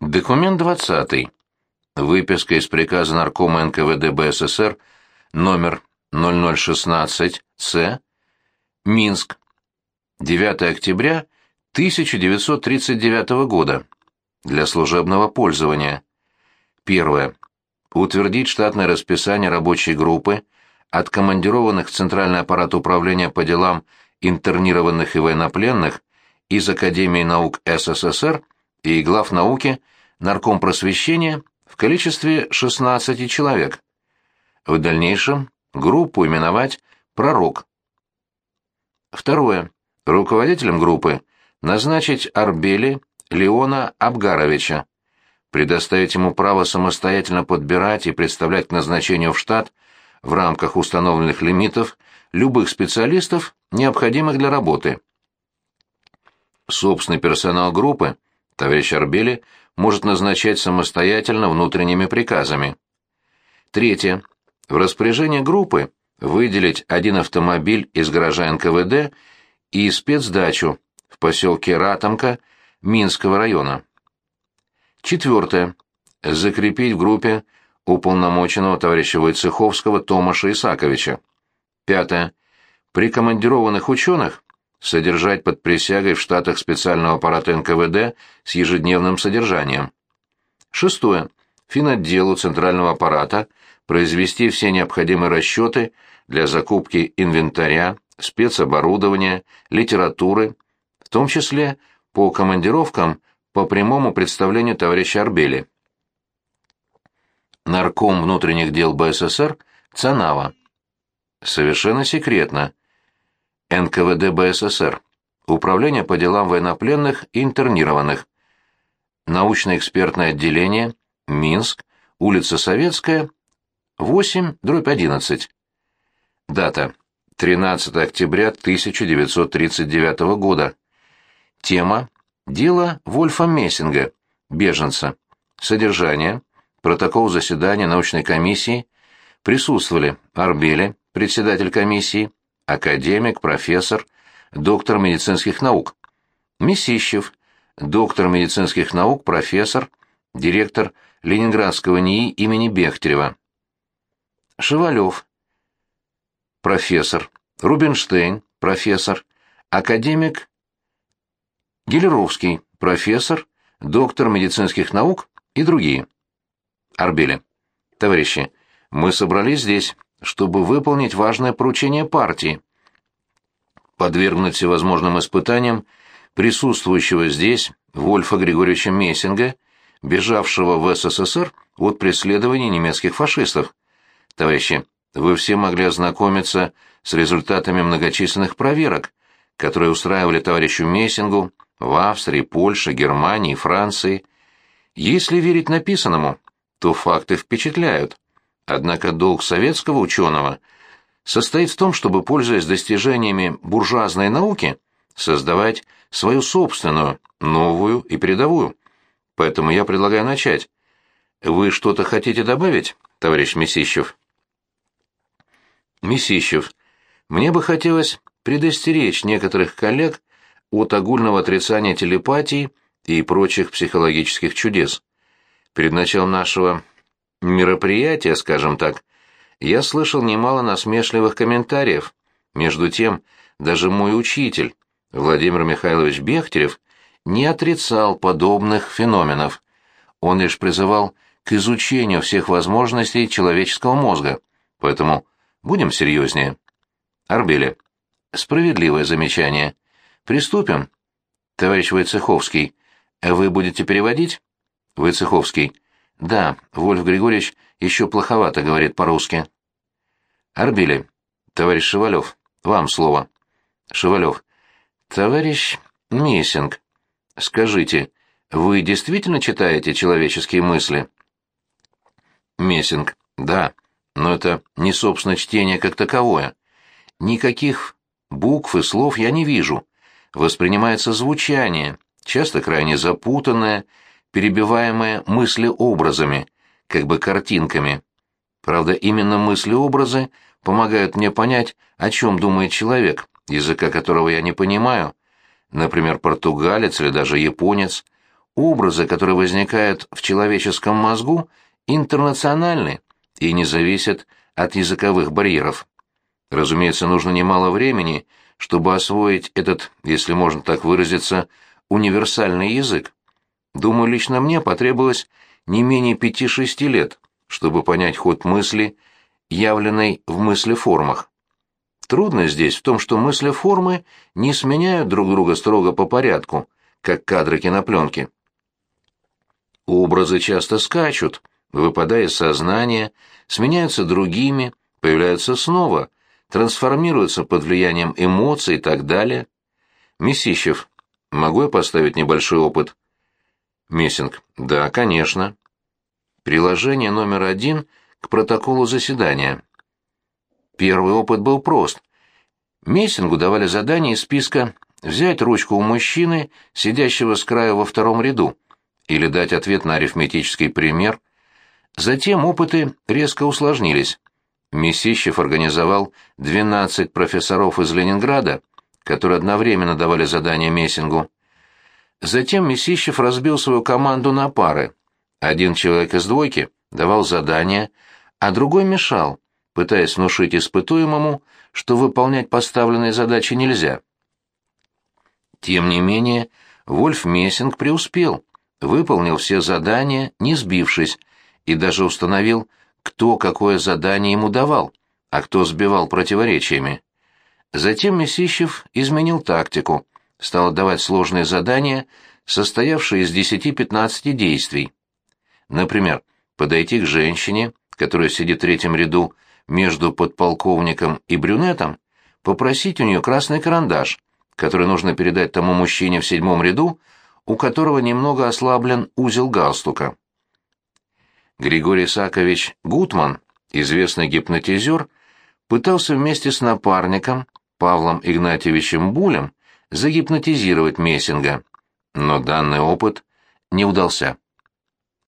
Документ 20. Выписка из приказа Наркома НКВД БССР номер 0016-С. Минск. 9 октября 1939 года. Для служебного пользования. Первое. Утвердить штатное расписание рабочей группы, откомандированных в Центральный аппарат управления по делам интернированных и военнопленных из Академии наук СССР и глав науки нарком просвещения в количестве 16 человек. В дальнейшем группу именовать «Пророк». Второе. Руководителем группы назначить Арбели Леона Абгаровича, предоставить ему право самостоятельно подбирать и представлять к назначению в штат в рамках установленных лимитов любых специалистов, необходимых для работы. Собственный персонал группы товарищ Арбели может назначать самостоятельно внутренними приказами. Третье. В распоряжение группы выделить один автомобиль из гаража НКВД и спецдачу в поселке Ратомка Минского района. Четвертое. Закрепить в группе уполномоченного товарища Войцеховского Томаша Исаковича. Пятое. При командированных ученых содержать под присягой в штатах специального аппарата НКВД с ежедневным содержанием. Шестое. Финотделу центрального аппарата произвести все необходимые расчеты для закупки инвентаря, спецоборудования, литературы, в том числе по командировкам по прямому представлению товарища Арбели. Нарком внутренних дел БССР Цанава. Совершенно секретно. НКВД БССР. Управление по делам военнопленных и интернированных. Научно-экспертное отделение. Минск. Улица Советская. 8, дробь 11. Дата. 13 октября 1939 года. Тема. Дело Вольфа Мессинга, беженца. Содержание. Протокол заседания научной комиссии. Присутствовали Арбели, председатель комиссии, академик, профессор, доктор медицинских наук. Месищев, доктор медицинских наук, профессор, директор Ленинградского НИИ имени Бехтерева. Шевалев, профессор, Рубинштейн, профессор, академик Гелеровский, профессор, доктор медицинских наук и другие. Арбели. Товарищи, мы собрались здесь, чтобы выполнить важное поручение партии. Подвергнуть всевозможным испытаниям присутствующего здесь Вольфа Григорьевича Мессинга, бежавшего в СССР от преследований немецких фашистов. Товарищи, вы все могли ознакомиться с результатами многочисленных проверок, которые устраивали товарищу Мессингу в Австрии, Польше, Германии, Франции. Если верить написанному, то факты впечатляют. Однако долг советского ученого состоит в том, чтобы, пользуясь достижениями буржуазной науки, создавать свою собственную, новую и передовую. Поэтому я предлагаю начать. Вы что-то хотите добавить, товарищ Месищев? Месищев, мне бы хотелось предостеречь некоторых коллег от огульного отрицания телепатии и прочих психологических чудес. Перед началом нашего мероприятия, скажем так, я слышал немало насмешливых комментариев. Между тем, даже мой учитель, Владимир Михайлович Бехтерев, не отрицал подобных феноменов. Он лишь призывал к изучению всех возможностей человеческого мозга. Поэтому будем серьезнее. Арбели. Справедливое замечание. Приступим. Товарищ Войцеховский, вы будете переводить? Войцеховский. Да, Вольф Григорьевич еще плоховато говорит по-русски. Арбели. Товарищ Шевалев, вам слово. Шевалев. Товарищ Мессинг, скажите, вы действительно читаете человеческие мысли? Мессинг. Да, но это не собственно чтение как таковое. Никаких букв и слов я не вижу. Воспринимается звучание, часто крайне запутанное, перебиваемое мыслеобразами, как бы картинками. Правда, именно мыслеобразы помогают мне понять, о чем думает человек, языка которого я не понимаю, например, португалец или даже японец. образы, которые возникают в человеческом мозгу, интернациональны и не зависят от языковых барьеров. Разумеется, нужно немало времени, чтобы освоить этот, если можно так выразиться, универсальный язык. Думаю, лично мне потребовалось не менее пяти-шести лет, чтобы понять ход мысли, явленной в мыслеформах. Трудность здесь в том, что мыслеформы не сменяют друг друга строго по порядку, как кадры кинопленки. Образы часто скачут, выпадая из сознания, сменяются другими, появляются снова, трансформируются под влиянием эмоций и так далее. Месищев, могу я поставить небольшой опыт? Мессинг, да, конечно. Приложение номер один к протоколу заседания. Первый опыт был прост. Мессингу давали задание из списка взять ручку у мужчины, сидящего с краю во втором ряду, или дать ответ на арифметический пример. Затем опыты резко усложнились. Месищев организовал 12 профессоров из Ленинграда, которые одновременно давали задания Мессингу. Затем Месищев разбил свою команду на пары. Один человек из двойки давал задания, а другой мешал, пытаясь внушить испытуемому, что выполнять поставленные задачи нельзя. Тем не менее, Вольф Мессинг преуспел, выполнил все задания, не сбившись, и даже установил, кто какое задание ему давал, а кто сбивал противоречиями. Затем Месищев изменил тактику, стал давать сложные задания, состоявшие из 10-15 действий. Например, подойти к женщине, которая сидит в третьем ряду между подполковником и брюнетом, попросить у нее красный карандаш, который нужно передать тому мужчине в седьмом ряду, у которого немного ослаблен узел галстука. Григорий Сакович Гутман, известный гипнотизер, пытался вместе с напарником Павлом Игнатьевичем Булем загипнотизировать Мессинга, но данный опыт не удался.